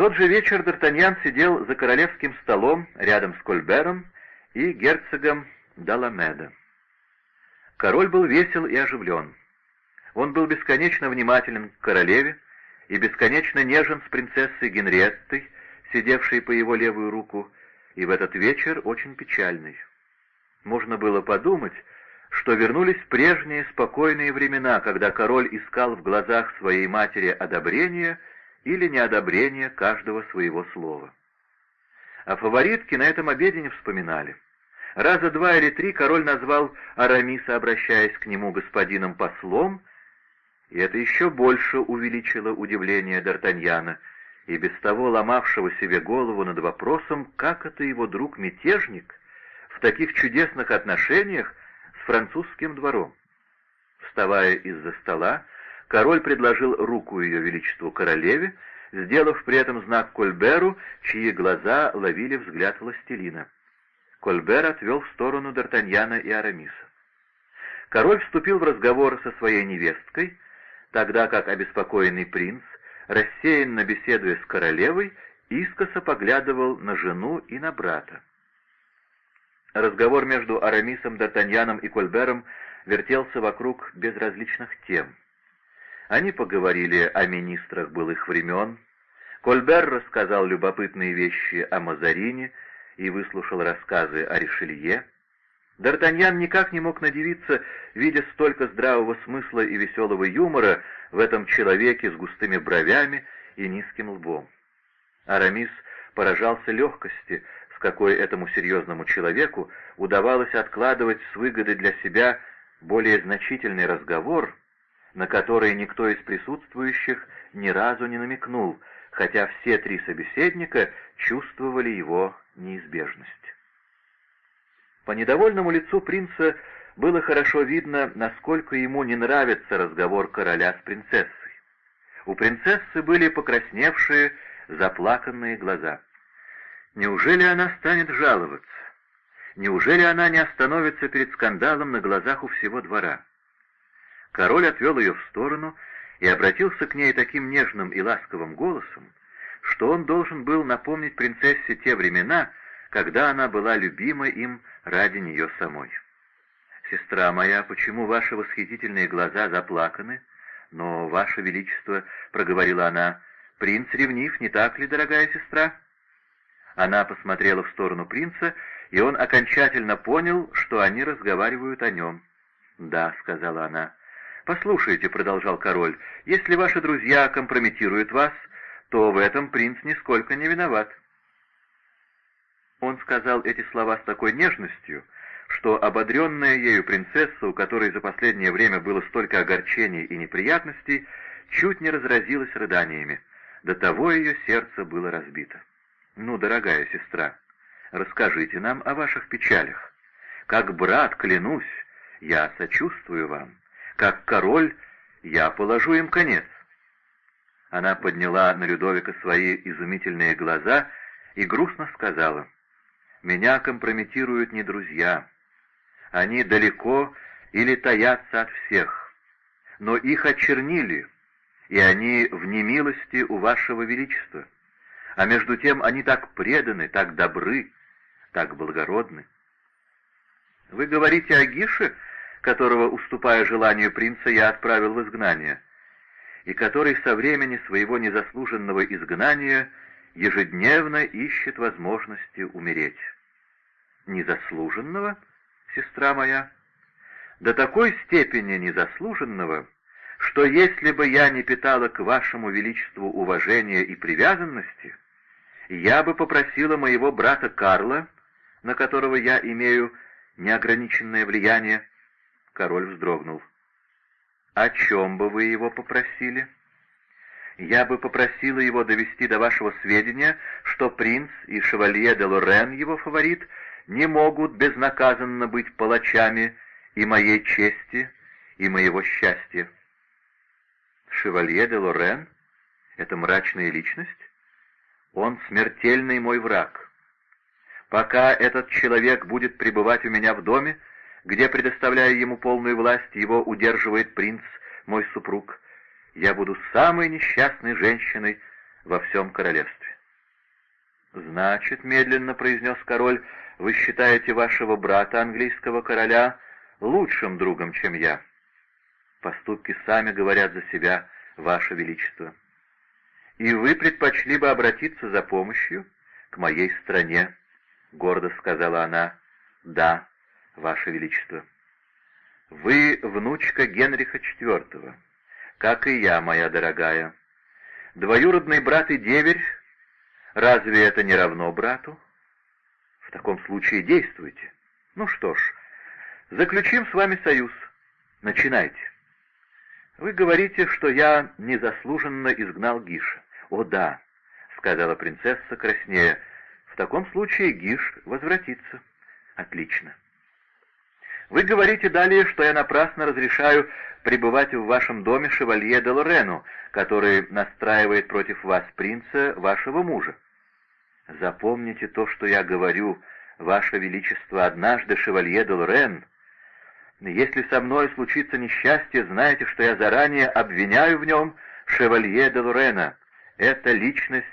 тот же вечер Д'Артаньян сидел за королевским столом рядом с Кольбером и герцогом Даламеда. Король был весел и оживлен. Он был бесконечно внимателен к королеве и бесконечно нежен с принцессой Генриеттой, сидевшей по его левую руку, и в этот вечер очень печальный. Можно было подумать, что вернулись прежние спокойные времена, когда король искал в глазах своей матери одобрение или неодобрение каждого своего слова. О фаворитке на этом обеде не вспоминали. Раза два или три король назвал Арамиса, обращаясь к нему господином послом, и это еще больше увеличило удивление Д'Артаньяна, и без того ломавшего себе голову над вопросом, как это его друг-мятежник в таких чудесных отношениях с французским двором. Вставая из-за стола, король предложил руку ее величеству королеве, сделав при этом знак Кольберу, чьи глаза ловили взгляд властелина. Кольбер отвел в сторону Д'Артаньяна и Арамиса. Король вступил в разговор со своей невесткой, тогда как обеспокоенный принц, рассеянно беседуя с королевой, искоса поглядывал на жену и на брата. Разговор между Арамисом, Д'Артаньяном и Кольбером вертелся вокруг безразличных тем. Они поговорили о министрах былых времен, Кольбер рассказал любопытные вещи о Мазарине и выслушал рассказы о Ришелье. Д'Артаньян никак не мог надевиться, видя столько здравого смысла и веселого юмора в этом человеке с густыми бровями и низким лбом. Арамис поражался легкости, с какой этому серьезному человеку удавалось откладывать с выгодой для себя более значительный разговор, на который никто из присутствующих ни разу не намекнул, хотя все три собеседника чувствовали его неизбежность. По недовольному лицу принца было хорошо видно, насколько ему не нравится разговор короля с принцессой. У принцессы были покрасневшие, заплаканные глаза. Неужели она станет жаловаться? Неужели она не остановится перед скандалом на глазах у всего двора? Король отвел ее в сторону и обратился к ней таким нежным и ласковым голосом, что он должен был напомнить принцессе те времена, когда она была любима им ради нее самой. «Сестра моя, почему ваши восхитительные глаза заплаканы? Но, ваше величество, — проговорила она, — принц ревнив, не так ли, дорогая сестра?» Она посмотрела в сторону принца, и он окончательно понял, что они разговаривают о нем. «Да», — сказала она, — «Послушайте», — продолжал король, — «если ваши друзья компрометируют вас, то в этом принц нисколько не виноват». Он сказал эти слова с такой нежностью, что ободренная ею принцесса, у которой за последнее время было столько огорчений и неприятностей, чуть не разразилась рыданиями. До того ее сердце было разбито. «Ну, дорогая сестра, расскажите нам о ваших печалях. Как брат, клянусь, я сочувствую вам. Как король, я положу им конец». Она подняла на Людовика свои изумительные глаза и грустно сказала, «Меня компрометируют не друзья. Они далеко или таятся от всех, но их очернили, и они в немилости у вашего величества. А между тем они так преданы, так добры, так благородны». «Вы говорите о Гише?» Которого, уступая желанию принца, я отправил в изгнание, и который со времени своего незаслуженного изгнания ежедневно ищет возможности умереть. Незаслуженного, сестра моя? До такой степени незаслуженного, что если бы я не питала к вашему величеству уважения и привязанности, я бы попросила моего брата Карла, на которого я имею неограниченное влияние, Король вздрогнул. «О чем бы вы его попросили?» «Я бы попросила его довести до вашего сведения, что принц и шевалье де Лорен, его фаворит, не могут безнаказанно быть палачами и моей чести, и моего счастья». «Шевалье де Лорен? Это мрачная личность? Он смертельный мой враг. Пока этот человек будет пребывать у меня в доме, где, предоставляя ему полную власть, его удерживает принц, мой супруг, я буду самой несчастной женщиной во всем королевстве. «Значит, — медленно произнес король, — вы считаете вашего брата, английского короля, лучшим другом, чем я. Поступки сами говорят за себя, ваше величество. И вы предпочли бы обратиться за помощью к моей стране, — гордо сказала она. «Да, ваше величество». «Вы внучка Генриха IV, как и я, моя дорогая. Двоюродный брат и деверь, разве это не равно брату? В таком случае действуйте. Ну что ж, заключим с вами союз. Начинайте». «Вы говорите, что я незаслуженно изгнал Гиша». «О да», — сказала принцесса краснея, — «в таком случае Гиш возвратится». «Отлично». «Вы говорите далее, что я напрасно разрешаю пребывать в вашем доме шевалье де Лорену, который настраивает против вас принца, вашего мужа. Запомните то, что я говорю, ваше величество, однажды шевалье де Лорен если со мной случится несчастье, знайте, что я заранее обвиняю в нем шевалье де Лорена. Это личность,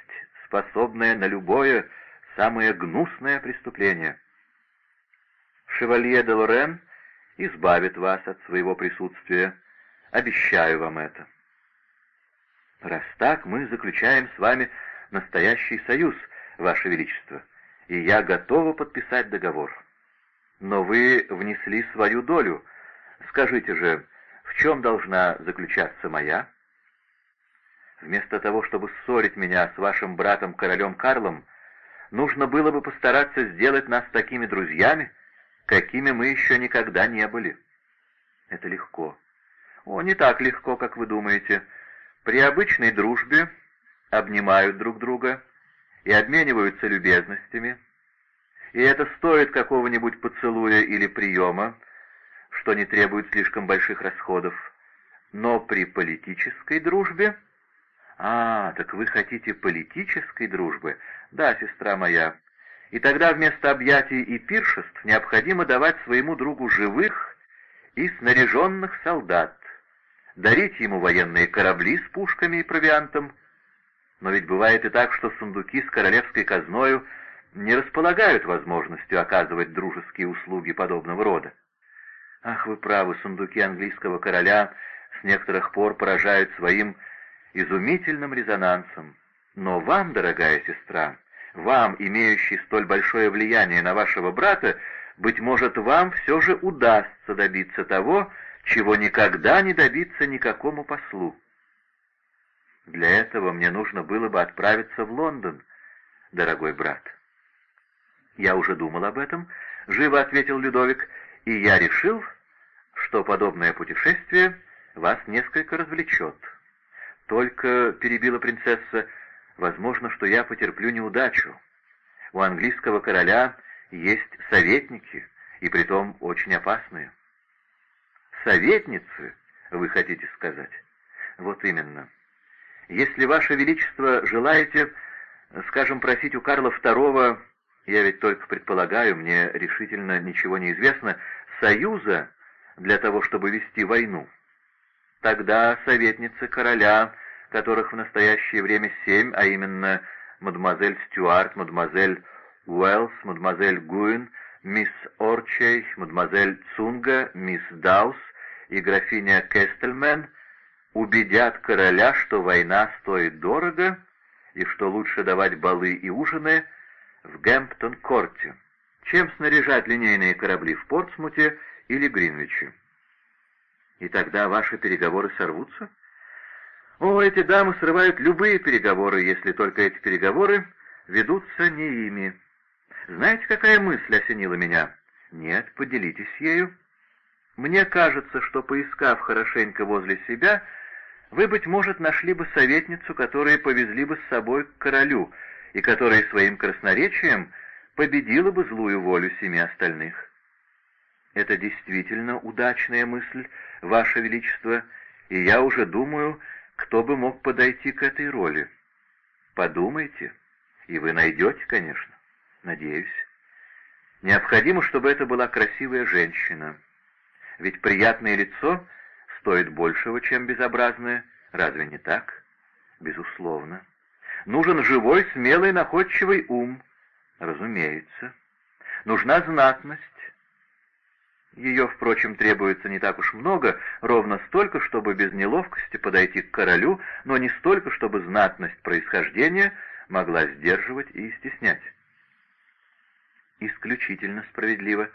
способная на любое, самое гнусное преступление. Шевалье де Лорен избавит вас от своего присутствия. Обещаю вам это. Раз так, мы заключаем с вами настоящий союз, Ваше Величество, и я готова подписать договор. Но вы внесли свою долю. Скажите же, в чем должна заключаться моя? Вместо того, чтобы ссорить меня с вашим братом королем Карлом, нужно было бы постараться сделать нас такими друзьями, какими мы еще никогда не были. Это легко. О, не так легко, как вы думаете. При обычной дружбе обнимают друг друга и обмениваются любезностями, и это стоит какого-нибудь поцелуя или приема, что не требует слишком больших расходов. Но при политической дружбе... А, так вы хотите политической дружбы? Да, сестра моя. И тогда вместо объятий и пиршеств необходимо давать своему другу живых и снаряженных солдат, дарить ему военные корабли с пушками и провиантом. Но ведь бывает и так, что сундуки с королевской казною не располагают возможностью оказывать дружеские услуги подобного рода. Ах, вы правы, сундуки английского короля с некоторых пор поражают своим изумительным резонансом. Но вам, дорогая сестра, вам, имеющий столь большое влияние на вашего брата, быть может, вам все же удастся добиться того, чего никогда не добиться никакому послу. Для этого мне нужно было бы отправиться в Лондон, дорогой брат. «Я уже думал об этом», — живо ответил Людовик, — «и я решил, что подобное путешествие вас несколько развлечет. Только, — перебила принцесса, — возможно, что я потерплю неудачу. У английского короля есть советники, и притом очень опасные». «Советницы, вы хотите сказать?» «Вот именно. Если, Ваше Величество, желаете, скажем, просить у Карла II я ведь только предполагаю, мне решительно ничего не известно, союза для того, чтобы вести войну. Тогда советницы короля, которых в настоящее время семь, а именно мадемуазель Стюарт, мадемуазель Уэллс, мадемуазель Гуин, мисс Орчей, мадемуазель Цунга, мисс Даус и графиня Кестельмен, убедят короля, что война стоит дорого и что лучше давать балы и ужины – в Гэмптон-корте, чем снаряжать линейные корабли в Портсмуте или Гринвиче. И тогда ваши переговоры сорвутся? О, эти дамы срывают любые переговоры, если только эти переговоры ведутся не ими. Знаете, какая мысль осенила меня? Нет, поделитесь ею. Мне кажется, что, поискав хорошенько возле себя, вы, быть может, нашли бы советницу, которую повезли бы с собой к королю, и которая своим красноречием победила бы злую волю семи остальных. Это действительно удачная мысль, Ваше Величество, и я уже думаю, кто бы мог подойти к этой роли. Подумайте, и вы найдете, конечно, надеюсь. Необходимо, чтобы это была красивая женщина, ведь приятное лицо стоит большего, чем безобразное, разве не так? Безусловно. Нужен живой, смелый, находчивый ум. Разумеется. Нужна знатность. Ее, впрочем, требуется не так уж много, ровно столько, чтобы без неловкости подойти к королю, но не столько, чтобы знатность происхождения могла сдерживать и стеснять. Исключительно справедливо.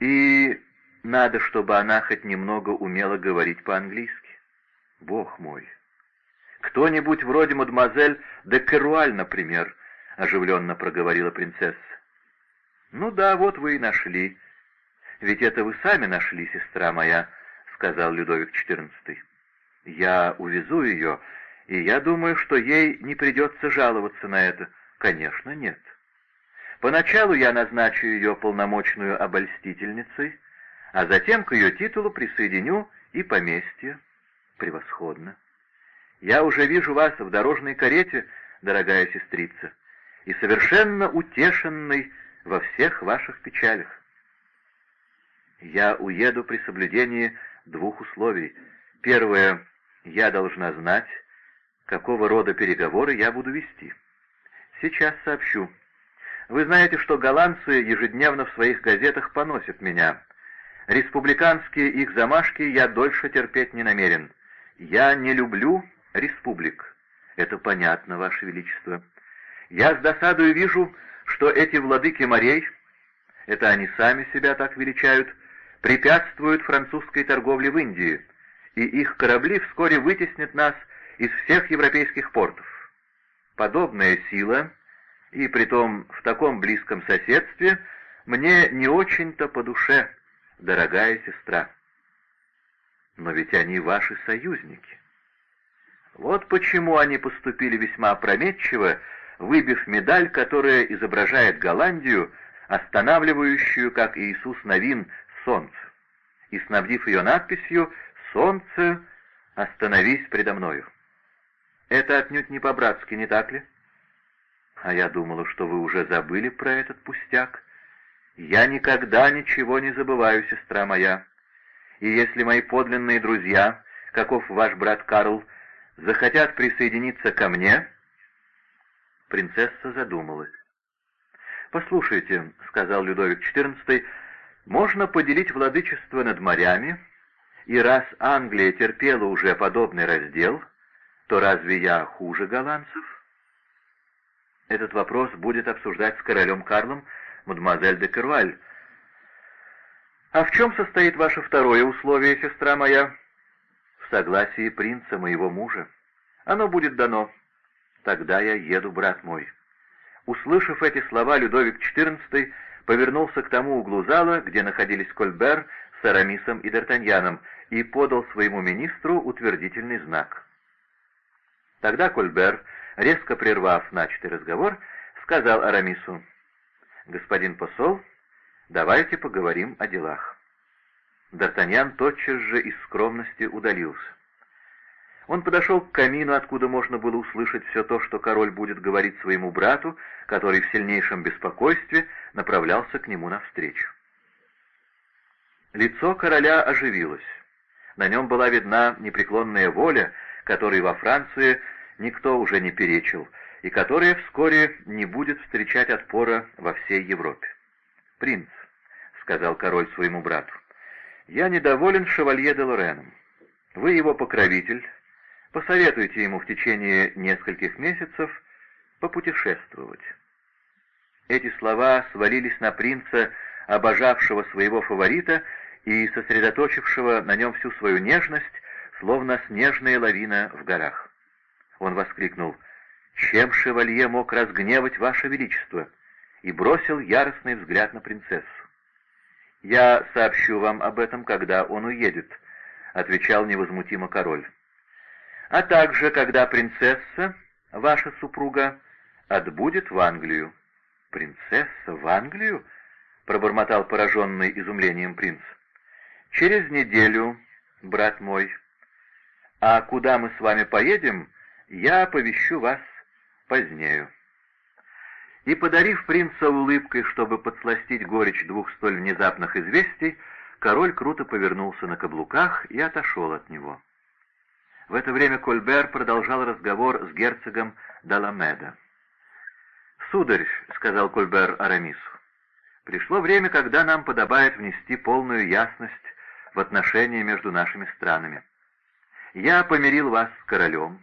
И надо, чтобы она хоть немного умела говорить по-английски. Бог мой! Кто-нибудь вроде мадемуазель де Керуаль, например, — оживленно проговорила принцесса. «Ну да, вот вы и нашли. Ведь это вы сами нашли, сестра моя», — сказал Людовик XIV. «Я увезу ее, и я думаю, что ей не придется жаловаться на это». «Конечно, нет. Поначалу я назначу ее полномочную обольстительницей, а затем к ее титулу присоединю и поместье. Превосходно. Я уже вижу вас в дорожной карете, дорогая сестрица, и совершенно утешенной во всех ваших печалях. Я уеду при соблюдении двух условий. Первое, я должна знать, какого рода переговоры я буду вести. Сейчас сообщу. Вы знаете, что голландцы ежедневно в своих газетах поносят меня. Республиканские их замашки я дольше терпеть не намерен. Я не люблю республик. Это понятно, Ваше Величество. Я с досадой вижу, что эти владыки морей, это они сами себя так величают, препятствуют французской торговле в Индии, и их корабли вскоре вытеснят нас из всех европейских портов. Подобная сила, и притом в таком близком соседстве, мне не очень-то по душе, дорогая сестра. Но ведь они ваши союзники. Вот почему они поступили весьма опрометчиво, выбив медаль, которая изображает Голландию, останавливающую, как Иисус Новин, солнце, и снабдив ее надписью «Солнце, остановись предо мною». Это отнюдь не по-братски, не так ли? А я думала, что вы уже забыли про этот пустяк. Я никогда ничего не забываю, сестра моя. И если мои подлинные друзья, каков ваш брат Карл, захотят присоединиться ко мне, Принцесса задумалась. «Послушайте», — сказал Людовик XIV, — «можно поделить владычество над морями, и раз Англия терпела уже подобный раздел, то разве я хуже голландцев?» Этот вопрос будет обсуждать с королем Карлом мадемуазель де Керваль. «А в чем состоит ваше второе условие, сестра моя?» «В согласии принца, моего мужа. Оно будет дано. «Тогда я еду, брат мой». Услышав эти слова, Людовик XIV повернулся к тому углу зала, где находились Кольбер с Арамисом и Д'Артаньяном, и подал своему министру утвердительный знак. Тогда Кольбер, резко прервав начатый разговор, сказал Арамису, «Господин посол, давайте поговорим о делах». Д'Артаньян тотчас же из скромности удалился. Он подошел к камину, откуда можно было услышать все то, что король будет говорить своему брату, который в сильнейшем беспокойстве направлялся к нему навстречу. Лицо короля оживилось. На нем была видна непреклонная воля, которой во Франции никто уже не перечил, и которая вскоре не будет встречать отпора во всей Европе. «Принц», — сказал король своему брату, — «я недоволен шевалье де Лореном. Вы его покровитель, Посоветуйте ему в течение нескольких месяцев попутешествовать. Эти слова свалились на принца, обожавшего своего фаворита и сосредоточившего на нем всю свою нежность, словно снежная лавина в горах. Он воскликнул «Чем шевалье мог разгневать ваше величество?» и бросил яростный взгляд на принцессу. «Я сообщу вам об этом, когда он уедет», — отвечал невозмутимо король а также когда принцесса, ваша супруга, отбудет в Англию». «Принцесса в Англию?» — пробормотал пораженный изумлением принц. «Через неделю, брат мой. А куда мы с вами поедем, я оповещу вас позднею». И, подарив принца улыбкой, чтобы подсластить горечь двух столь внезапных известий, король круто повернулся на каблуках и отошел от него. В это время Кольбер продолжал разговор с герцогом Даламеда. «Сударь», — сказал Кольбер Арамису, — «пришло время, когда нам подобает внести полную ясность в отношения между нашими странами. Я помирил вас с королем.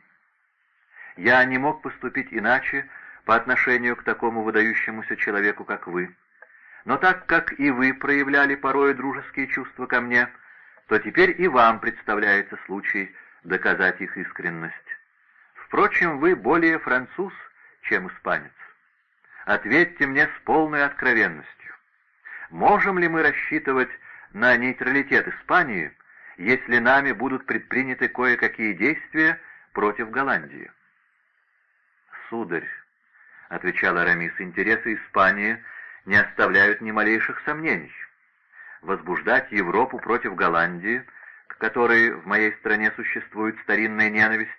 Я не мог поступить иначе по отношению к такому выдающемуся человеку, как вы. Но так как и вы проявляли порой дружеские чувства ко мне, то теперь и вам представляется случай доказать их искренность. Впрочем, вы более француз, чем испанец. Ответьте мне с полной откровенностью. Можем ли мы рассчитывать на нейтралитет Испании, если нами будут предприняты кое-какие действия против Голландии? «Сударь», — отвечал Арамис, — «интересы Испании не оставляют ни малейших сомнений. Возбуждать Европу против Голландии, которой в моей стране существует старинная ненависть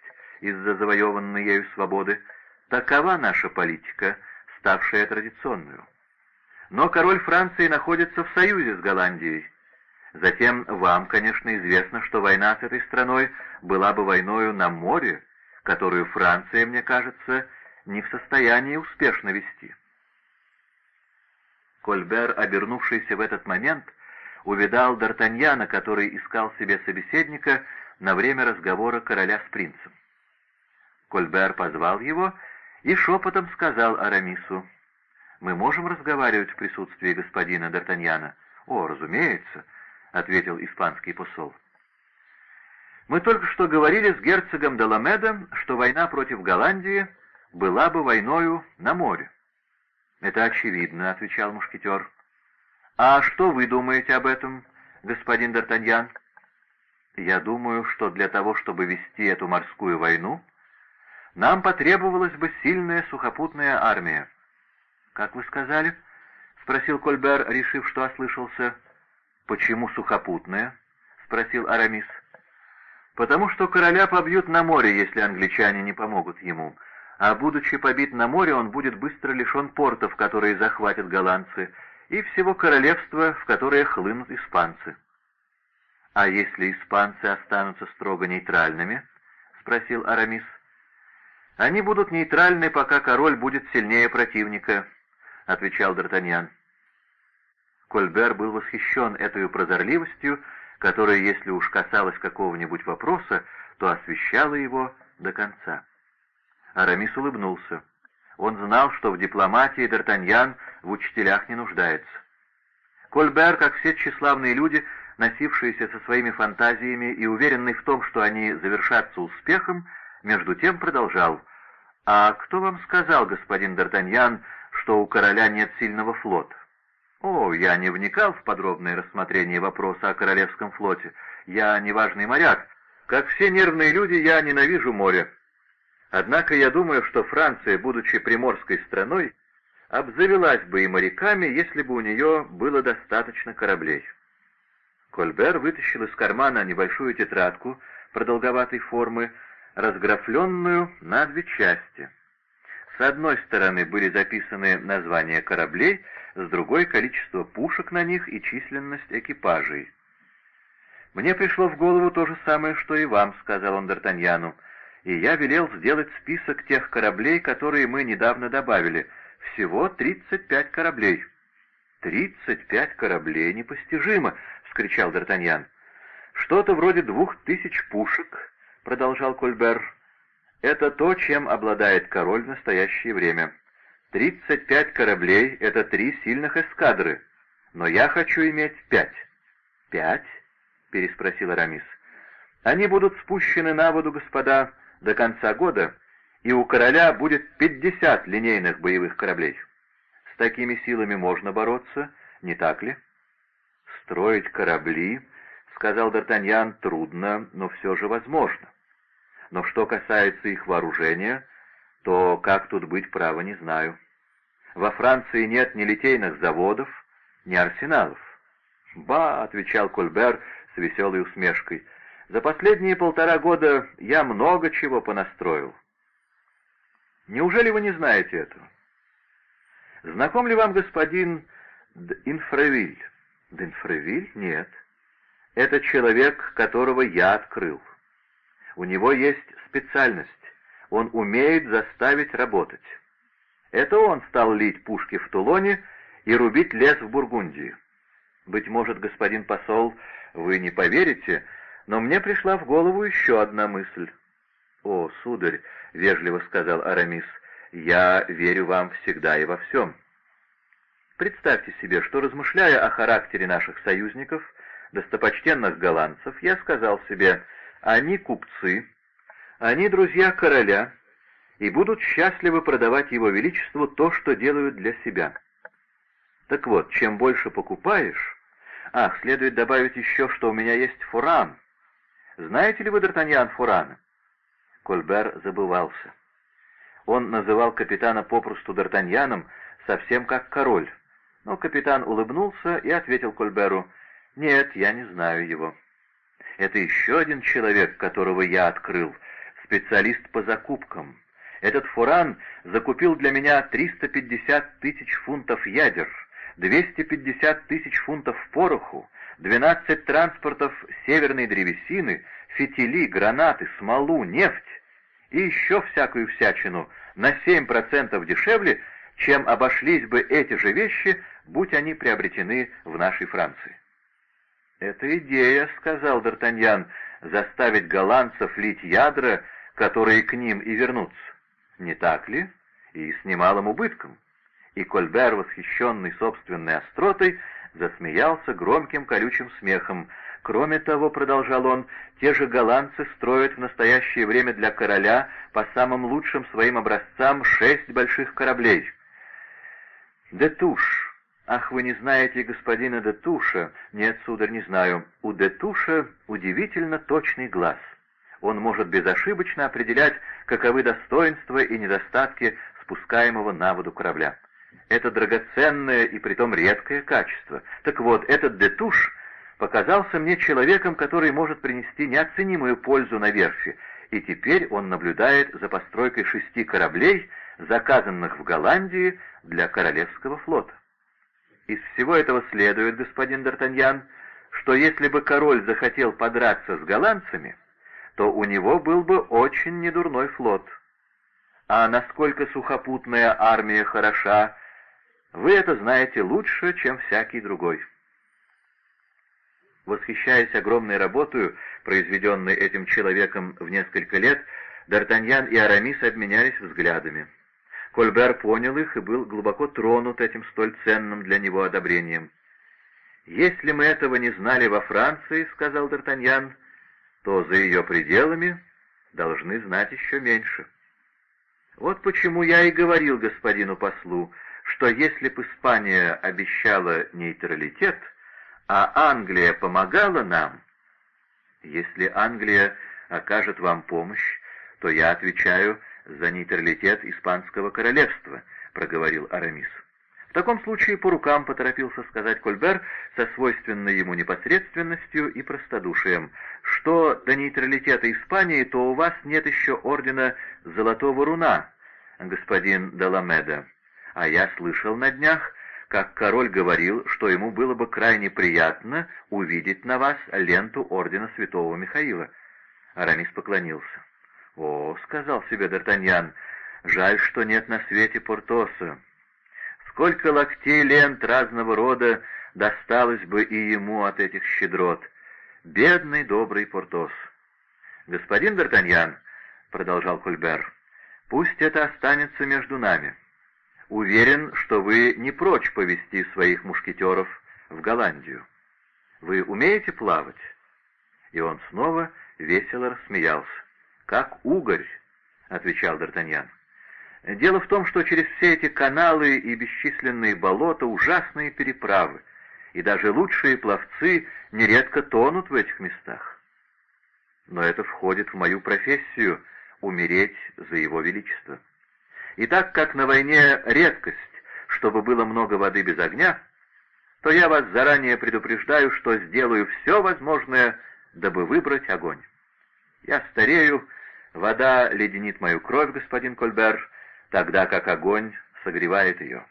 из-за завоеванной ею свободы, такова наша политика, ставшая традиционную. Но король Франции находится в союзе с Голландией, Затем вам, конечно, известно, что война с этой страной была бы войною на море, которую Франция, мне кажется, не в состоянии успешно вести. Кольбер, обернувшийся в этот момент, увидал Д'Артаньяна, который искал себе собеседника на время разговора короля с принцем. Кольбер позвал его и шепотом сказал Арамису, «Мы можем разговаривать в присутствии господина Д'Артаньяна?» «О, разумеется», — ответил испанский посол. «Мы только что говорили с герцогом Деламедом, что война против Голландии была бы войною на море». «Это очевидно», — отвечал мушкетер. «А что вы думаете об этом, господин Д'Артаньян?» «Я думаю, что для того, чтобы вести эту морскую войну, нам потребовалась бы сильная сухопутная армия». «Как вы сказали?» — спросил Кольбер, решив, что ослышался. «Почему сухопутная?» — спросил Арамис. «Потому что короля побьют на море, если англичане не помогут ему, а будучи побит на море, он будет быстро лишен портов, которые захватят голландцы, и всего королевства, в которое хлынут испанцы». «А если испанцы останутся строго нейтральными?» — спросил Арамис. «Они будут нейтральны, пока король будет сильнее противника», — отвечал Д'Артаньян. Кольбер был восхищен этой прозорливостью, которая, если уж касалась какого-нибудь вопроса, то освещала его до конца. Арамис улыбнулся. Он знал, что в дипломатии Д'Артаньян в учителях не нуждается. Кольбер, как все тщеславные люди, носившиеся со своими фантазиями и уверенный в том, что они завершатся успехом, между тем продолжал. «А кто вам сказал, господин Д'Артаньян, что у короля нет сильного флота?» «О, я не вникал в подробное рассмотрение вопроса о Королевском флоте. Я неважный моряк. Как все нервные люди, я ненавижу море. Однако я думаю, что Франция, будучи приморской страной, обзавелась бы и моряками, если бы у нее было достаточно кораблей». Кольбер вытащил из кармана небольшую тетрадку продолговатой формы, разграфленную на две части. С одной стороны были записаны названия кораблей, с другой — количество пушек на них и численность экипажей. «Мне пришло в голову то же самое, что и вам», — сказал он Д'Артаньяну, «и я велел сделать список тех кораблей, которые мы недавно добавили. Всего тридцать пять кораблей». «Тридцать пять кораблей? Непостижимо!» — вскричал Д'Артаньян. «Что-то вроде двух тысяч пушек», — продолжал Кольбер. «Это то, чем обладает король в настоящее время. Тридцать пять кораблей — это три сильных эскадры, но я хочу иметь пять». «Пять?» — переспросил Арамис. «Они будут спущены на воду, господа, до конца года, и у короля будет пятьдесят линейных боевых кораблей. С такими силами можно бороться, не так ли?» «Строить корабли, — сказал Д'Артаньян, — трудно, но все же возможно. Но что касается их вооружения, то как тут быть, право не знаю. Во Франции нет ни литейных заводов, ни арсеналов. «Ба!» — отвечал Кольбер с веселой усмешкой. «За последние полтора года я много чего понастроил». «Неужели вы не знаете этого?» «Знаком ли вам господин Д'Инфревиль?» «Д'Инфревиль? Нет. Это человек, которого я открыл. У него есть специальность. Он умеет заставить работать. Это он стал лить пушки в Тулоне и рубить лес в Бургундии. Быть может, господин посол, вы не поверите, но мне пришла в голову еще одна мысль. «О, сударь», — вежливо сказал Арамис, — «я верю вам всегда и во всем». Представьте себе, что, размышляя о характере наших союзников, достопочтенных голландцев, я сказал себе, они купцы, они друзья короля, и будут счастливы продавать его величеству то, что делают для себя. Так вот, чем больше покупаешь... Ах, следует добавить еще, что у меня есть фуран. Знаете ли вы, Д'Артаньян, фурана? Кольбер забывался. Он называл капитана попросту Д'Артаньяном, совсем как король. Но капитан улыбнулся и ответил Кольберу, «Нет, я не знаю его». «Это еще один человек, которого я открыл, специалист по закупкам. Этот фуран закупил для меня 350 тысяч фунтов ядер, 250 тысяч фунтов пороху, 12 транспортов северной древесины, фитили, гранаты, смолу, нефть и еще всякую всячину на 7% дешевле, чем обошлись бы эти же вещи, будь они приобретены в нашей Франции. «Это идея», — сказал Д'Артаньян, — «заставить голландцев лить ядра, которые к ним и вернутся. Не так ли? И с немалым убытком». И Кольбер, восхищенный собственной остротой, засмеялся громким колючим смехом. Кроме того, продолжал он, те же голландцы строят в настоящее время для короля по самым лучшим своим образцам шесть больших кораблей. Детуш. Ах, вы не знаете господина Детуша? Нет, сударь, не знаю. У Детуша удивительно точный глаз. Он может безошибочно определять, каковы достоинства и недостатки спускаемого на воду корабля. Это драгоценное и притом редкое качество. Так вот, этот Детуш показался мне человеком, который может принести неоценимую пользу на верфи, и теперь он наблюдает за постройкой шести кораблей, заказанных в Голландии для Королевского флота. Из всего этого следует, господин Д'Артаньян, что если бы король захотел подраться с голландцами, то у него был бы очень недурной флот. А насколько сухопутная армия хороша, вы это знаете лучше, чем всякий другой. Восхищаясь огромной работой, произведенной этим человеком в несколько лет, Д'Артаньян и Арамис обменялись взглядами. Кольбер понял их и был глубоко тронут этим столь ценным для него одобрением. «Если мы этого не знали во Франции, — сказал Д'Артаньян, — то за ее пределами должны знать еще меньше. Вот почему я и говорил господину послу, что если бы Испания обещала нейтралитет, а Англия помогала нам, если Англия окажет вам помощь, то я отвечаю за нейтралитет Испанского королевства», — проговорил Арамис. В таком случае по рукам поторопился сказать Кольбер со свойственной ему непосредственностью и простодушием. Что до нейтралитета Испании, то у вас нет еще ордена Золотого Руна, господин Деламеда. А я слышал на днях, как король говорил, что ему было бы крайне приятно увидеть на вас ленту ордена святого Михаила. Арамис поклонился. «О, — сказал себе Д'Артаньян, — жаль, что нет на свете Портоса. Сколько локтей лент разного рода досталось бы и ему от этих щедрот. Бедный добрый Портос!» «Господин Д'Артаньян, — продолжал Кульбер, — пусть это останется между нами. Уверен, что вы не прочь повести своих мушкетеров в Голландию. Вы умеете плавать?» И он снова весело рассмеялся. «Как угорь», — отвечал Д'Артаньян. «Дело в том, что через все эти каналы и бесчисленные болота ужасные переправы, и даже лучшие пловцы нередко тонут в этих местах. Но это входит в мою профессию — умереть за его величество. И так как на войне редкость, чтобы было много воды без огня, то я вас заранее предупреждаю, что сделаю все возможное, дабы выбрать огонь. Я старею Вода леденит мою кровь, господин Кольбер, тогда как огонь согревает ее.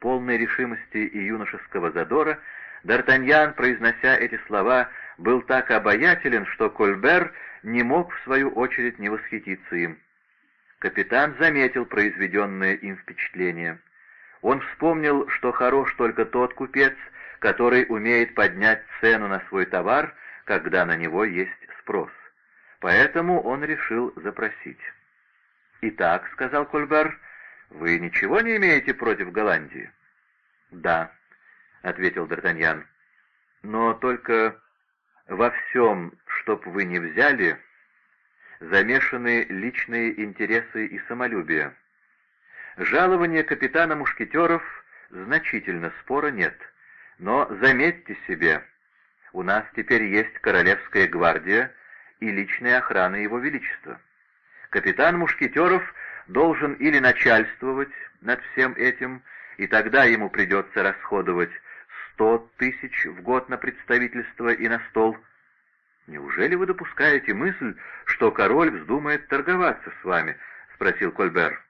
Полной решимости и юношеского задора, Д'Артаньян, произнося эти слова, был так обаятелен, что Кольбер не мог, в свою очередь, не восхититься им. Капитан заметил произведенное им впечатление. Он вспомнил, что хорош только тот купец, который умеет поднять цену на свой товар, когда на него есть спрос. Поэтому он решил запросить. «Итак», — сказал Кольбер, — «вы ничего не имеете против Голландии?» «Да», — ответил Д'Артаньян, — «но только во всем, чтоб вы не взяли, замешаны личные интересы и самолюбие. Жалование капитана мушкетеров значительно, спора нет, но заметьте себе, у нас теперь есть Королевская гвардия и личная охрана Его Величества. Капитан мушкетеров должен или начальствовать над всем этим, и тогда ему придется расходовать сто тысяч в год на представительство и на стол – «Неужели вы допускаете мысль, что король вздумает торговаться с вами?» — спросил Кольбер.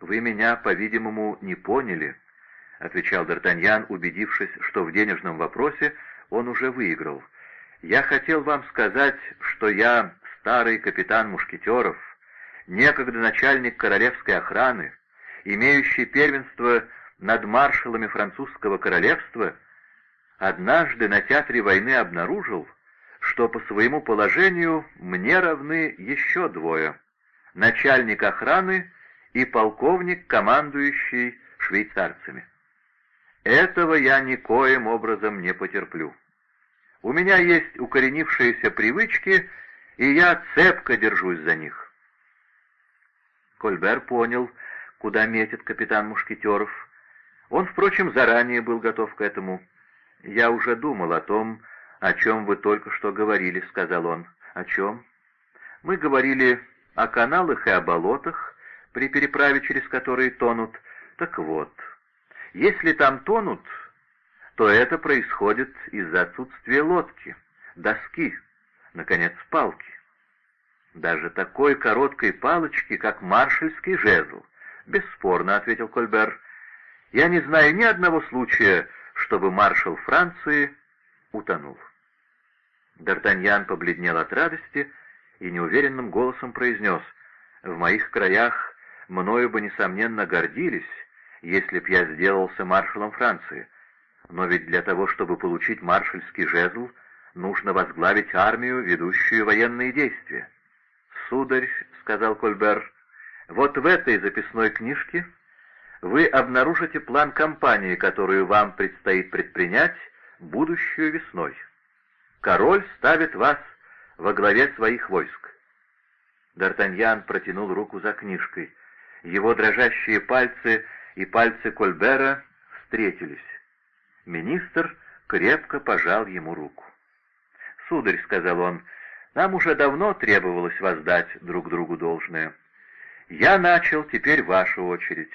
«Вы меня, по-видимому, не поняли», — отвечал Д'Артаньян, убедившись, что в денежном вопросе он уже выиграл. «Я хотел вам сказать, что я старый капитан мушкетеров, некогда начальник королевской охраны, имеющий первенство над маршалами французского королевства, однажды на театре войны обнаружил, что по своему положению мне равны еще двое — начальник охраны и полковник, командующий швейцарцами. Этого я никоим образом не потерплю. У меня есть укоренившиеся привычки, и я цепко держусь за них. Кольбер понял, куда метит капитан Мушкетеров. Он, впрочем, заранее был готов к этому. Я уже думал о том, «О чем вы только что говорили», — сказал он. «О чем?» «Мы говорили о каналах и о болотах, при переправе через которые тонут. Так вот, если там тонут, то это происходит из-за отсутствия лодки, доски, наконец, палки. Даже такой короткой палочки, как маршальский жезл. Бесспорно, — ответил Кольбер. Я не знаю ни одного случая, чтобы маршал Франции утонул. Д'Артаньян побледнел от радости и неуверенным голосом произнес, «В моих краях мною бы, несомненно, гордились, если б я сделался маршалом Франции. Но ведь для того, чтобы получить маршальский жезл, нужно возглавить армию, ведущую военные действия». «Сударь», — сказал Кольбер, — «вот в этой записной книжке вы обнаружите план кампании, которую вам предстоит предпринять будущую весной» король ставит вас во главе своих войск. Д'Артаньян протянул руку за книжкой. Его дрожащие пальцы и пальцы Кольбера встретились. Министр крепко пожал ему руку. «Сударь», — сказал он, — «нам уже давно требовалось воздать друг другу должное. Я начал, теперь ваша очередь».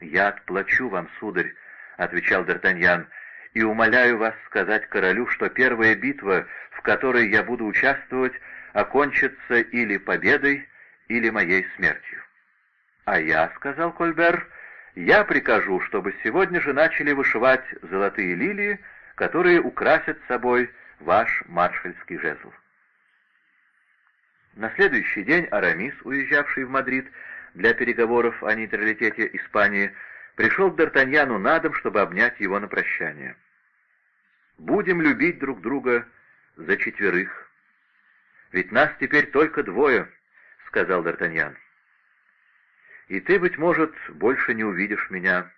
«Я отплачу вам, сударь», — отвечал Д'Артаньян, и умоляю вас сказать королю, что первая битва, в которой я буду участвовать, окончится или победой, или моей смертью. А я, — сказал Кольбер, — я прикажу, чтобы сегодня же начали вышивать золотые лилии, которые украсят собой ваш маршальский жезл. На следующий день Арамис, уезжавший в Мадрид для переговоров о нейтралитете Испании, пришел к Д'Артаньяну на дом, чтобы обнять его на прощание. «Будем любить друг друга за четверых. Ведь нас теперь только двое», — сказал Д'Артаньян. «И ты, быть может, больше не увидишь меня,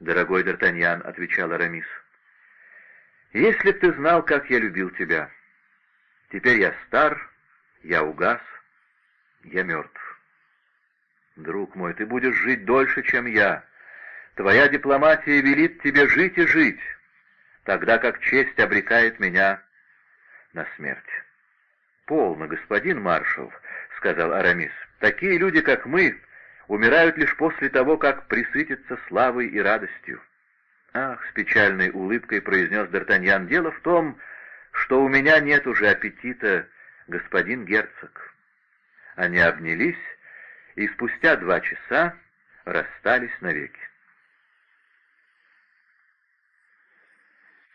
дорогой Д'Артаньян», — отвечал Арамис. «Если б ты знал, как я любил тебя. Теперь я стар, я угас, я мертв. Друг мой, ты будешь жить дольше, чем я». Твоя дипломатия велит тебе жить и жить, тогда как честь обрекает меня на смерть. «Полно, господин маршал», — сказал Арамис. «Такие люди, как мы, умирают лишь после того, как присытятся славой и радостью». «Ах!» — с печальной улыбкой произнес Д'Артаньян. «Дело в том, что у меня нет уже аппетита, господин герцог». Они обнялись и спустя два часа расстались навеки.